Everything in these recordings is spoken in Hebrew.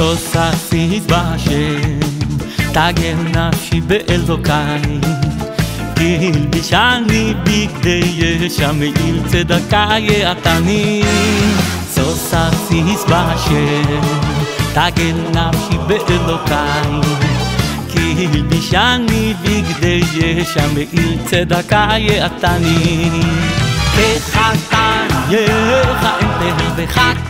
תוססיס בשם, תגל נפשי באלוקי, כי הלבישני בגדי ישע, מעיל צדקה יעתני. תוססיס בשם, תגל נפשי באלוקי, כי הלבישני בגדי ישע, מעיל צדקה יעתני. כחתן יחם תהל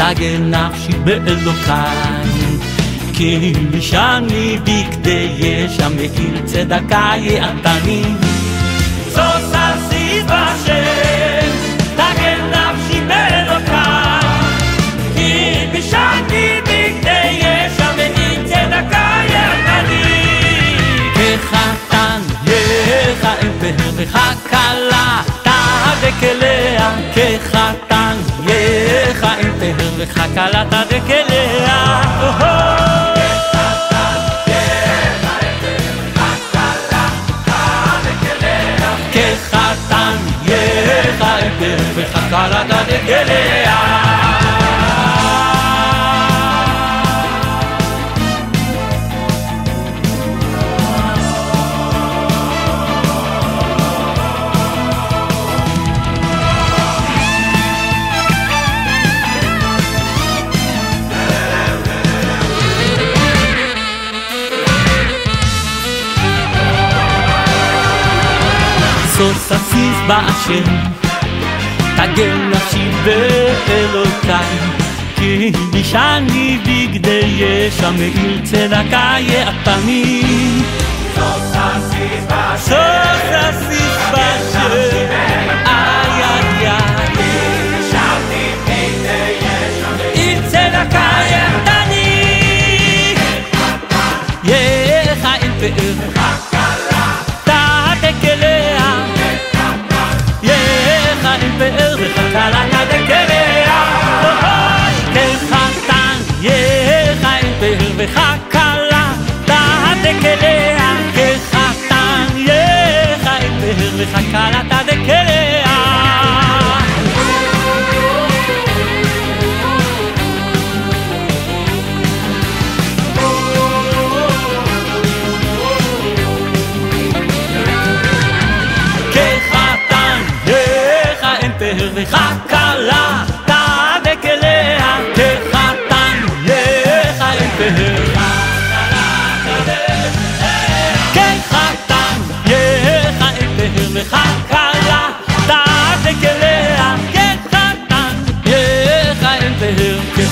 תגל נפשי באלוקי, כי שאני בגדי ישע מעיל צדקה יעתני. תוססיס בשם, תהר וכלה תהדק אליה כחתן יחם תהר וכלה תהדק סוס אסיס באשם תגל נפשי באלוקי כי בישני בגדי ישע מעיל צדקה יעתני וחכלה תהדק אליה כחתן יחיים פאר וחכלה תהדק אליה כחתן יחיים פאר וחכלה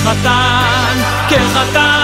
כחתן כחתן